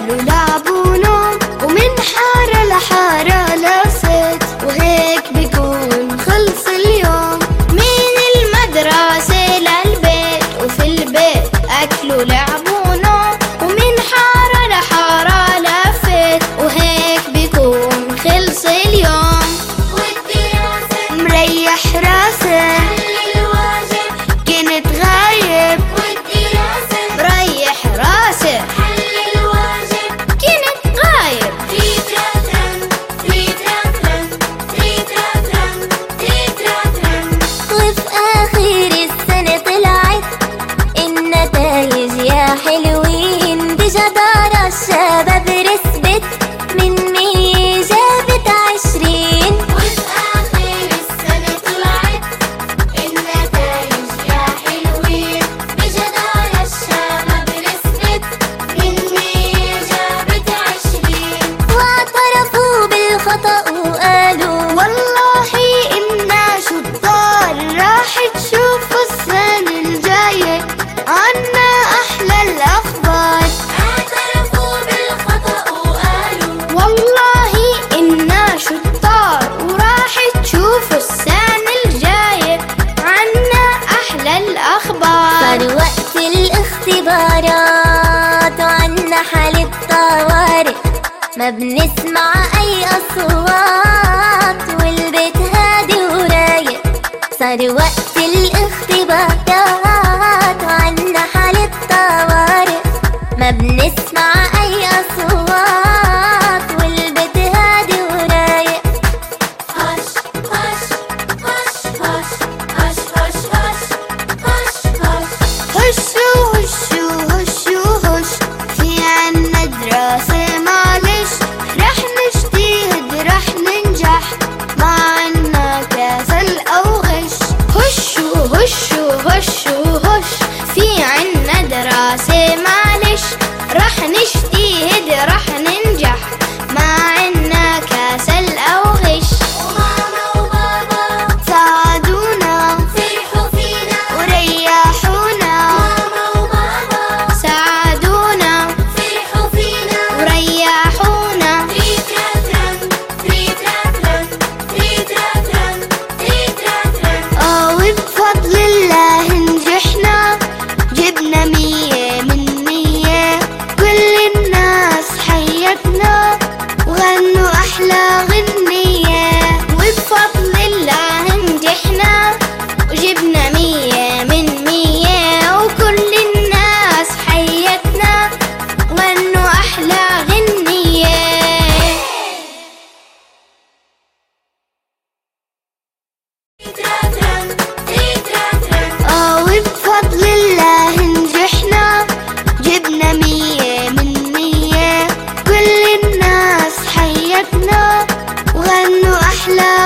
اكلوا لعب حارة لحارة وهيك بكون خلص اليوم. من المدرسة للبيت البيت أكل ما بنسمع أي أصوات والبيت هادي ورايق. صار وقت الاختبار. love.